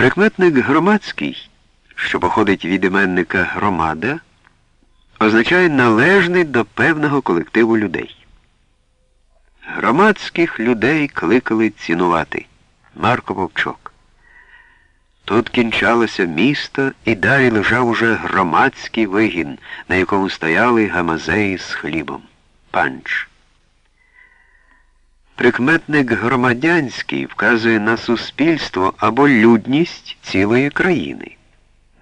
Прикметник громадський, що походить від іменника громада, означає належний до певного колективу людей. Громадських людей кликали цінувати. Марко Вовчок. Тут кінчалося місто і далі лежав уже громадський вигін, на якому стояли гамазеї з хлібом. Панч. Прикметник громадянський вказує на суспільство або людність цілої країни,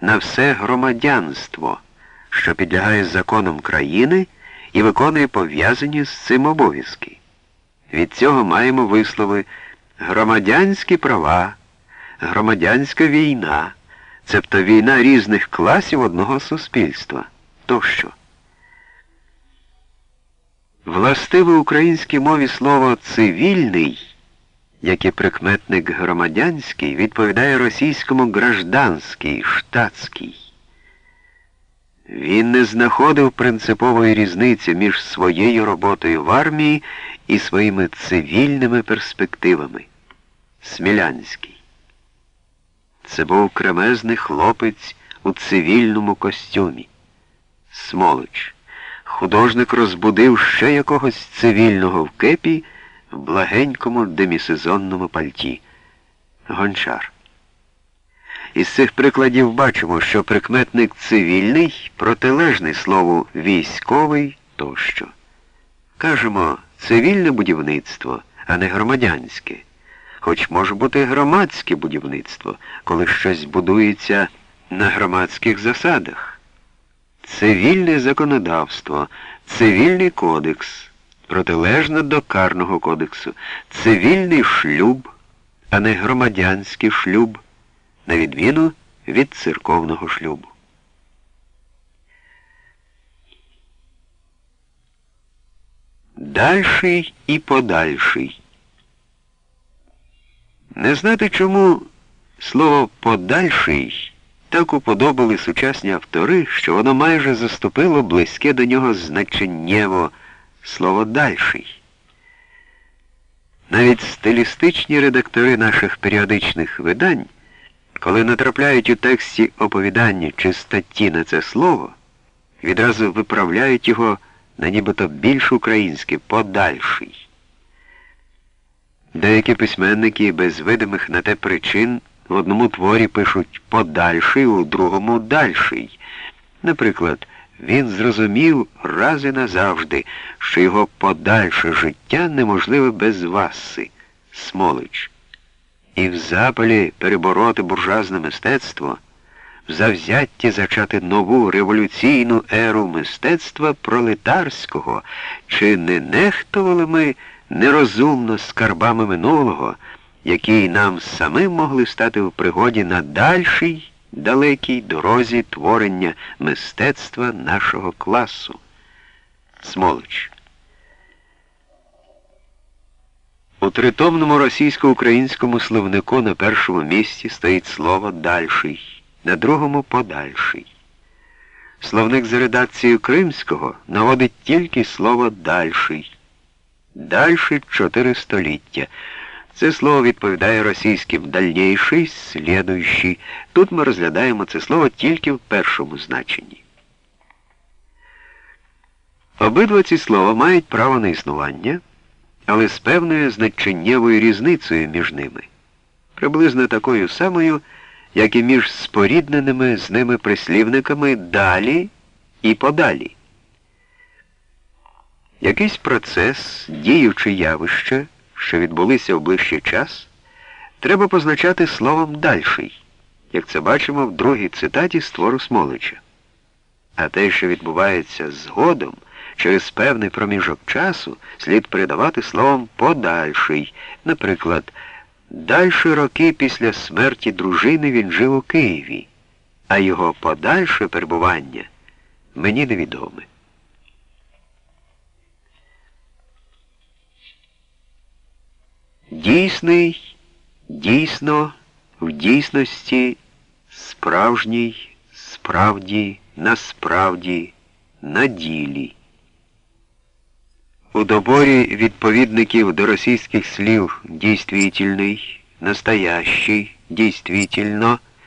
на все громадянство, що підлягає законам країни і виконує пов'язані з цим обов'язки. Від цього маємо вислови громадянські права, громадянська війна, цебто війна різних класів одного суспільства тощо. Властиве українській мові слово цивільний, як і прикметник громадянський, відповідає російському гражданський, штатський. Він не знаходив принципової різниці між своєю роботою в армії і своїми цивільними перспективами. Смілянський. Це був кремезний хлопець у цивільному костюмі. Смолоч. Художник розбудив ще якогось цивільного в кепі в благенькому демісезонному пальті. Гончар. Із цих прикладів бачимо, що прикметник цивільний протилежний слову військовий тощо. Кажемо, цивільне будівництво, а не громадянське. Хоч може бути громадське будівництво, коли щось будується на громадських засадах. Цивільне законодавство, цивільний кодекс, протилежно до карного кодексу, цивільний шлюб, а не громадянський шлюб, на відміну від церковного шлюбу. Дальший і подальший. Не знати чому слово подальший так уподобали сучасні автори, що воно майже заступило близьке до нього значеннєво слово дальший. Навіть стилістичні редактори наших періодичних видань, коли натрапляють у тексті оповідання чи статті на це слово, відразу виправляють його на нібито більш українське подальший. Деякі письменники без видимих на те причин в одному творі пишуть подальший, у другому дальший. Наприклад, він зрозумів раз і назавжди, що його подальше життя неможливе без васи, Смолич. І в запалі перебороти буржуазне мистецтво, в завзятті зачати нову революційну еру мистецтва пролетарського, чи не нехтували ми нерозумно скарбами минулого, які нам самим могли стати в пригоді на дальшій, далекій дорозі творення мистецтва нашого класу. Смолоч. У тритомному російсько-українському словнику на першому місці стоїть слово дальший, на другому подальший. Словник за редакцією Кримського наводить тільки слово дальший. Дальший чотири століття. Це слово відповідає російським дальніший, слідуючий. Тут ми розглядаємо це слово тільки в першому значенні. Обидва ці слова мають право на існування, але з певною значеннєвою різницею між ними, приблизно такою самою, як і між спорідненими з ними прислівниками далі і подалі. Якийсь процес, діючи явище, що відбулися в ближчий час, треба позначати словом дальший, як це бачимо в другій цитаті з твору Смолича. А те, що відбувається згодом, через певний проміжок часу, слід передавати словом подальший. Наприклад, дальші роки після смерті дружини він жив у Києві, а його подальше перебування мені невідоме. Дійсний, дійсно, в дійсності, справжній, справді, насправді, на ділі. У доборі відповідників до російських слів дійствительний, настоящий, действительно